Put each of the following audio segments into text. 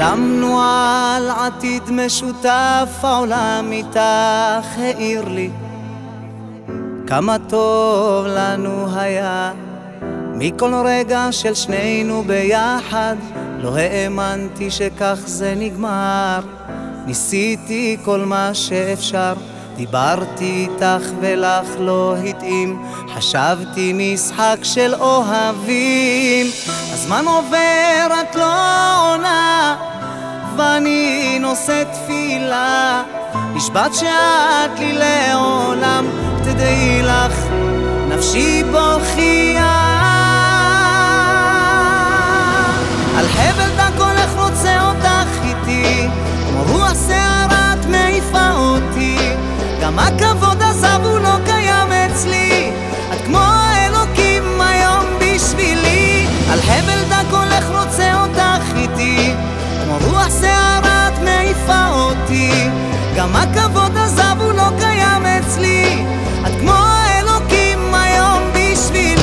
חלמנו על עתיד משותף, העולם איתך האיר לי. כמה טוב לנו היה מכל רגע של שנינו ביחד. לא האמנתי שכך זה נגמר. ניסיתי כל מה שאפשר דיברתי איתך ולך לא התאים. חשבתי משחק של אוהבים. הזמן עובר את לא עונה נושא תפילה. נשבעת שאת לי לעולם תדעי לך נפשי בוכייה מעיפה אותי. גם הכבוד עזב הוא לא קיים אצלי. את כמו האלוקים היום בשבילי.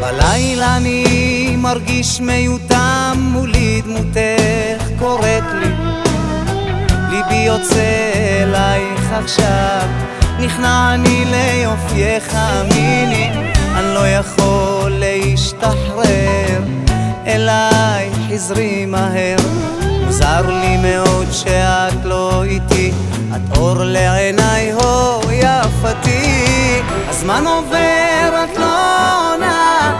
בלילה אני מרגיש מיותם מולי דמותך קוראת לי. ליבי יוצא עכשיו. נכנע אני ליופייך מיני. אני לא יכול להשתחרר. אליי חזרי מהר. מוזר לי מאוד שאת לא איתי. את אור לעיניי הו יפתי. הזמן עובר את לא עונה.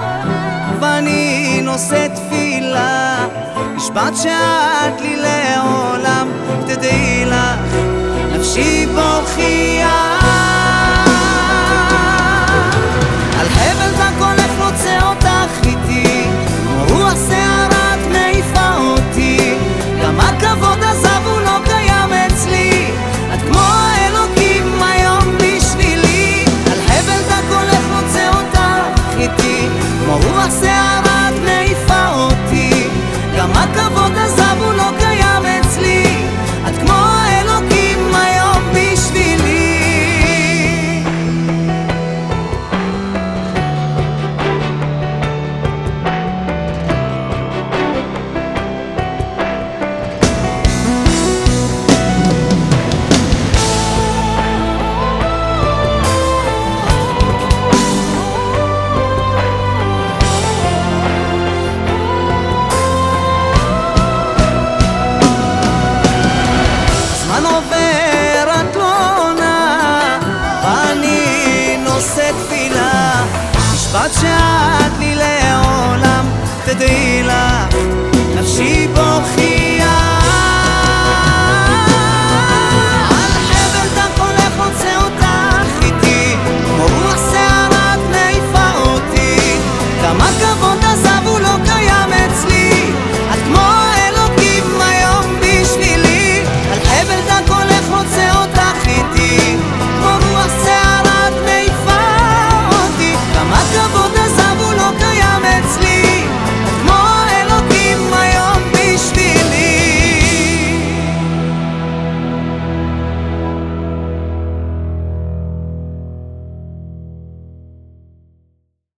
ואני נושא תפילה. נשבעת שאת לי לעולם עד שאת לי לעולם. תדעי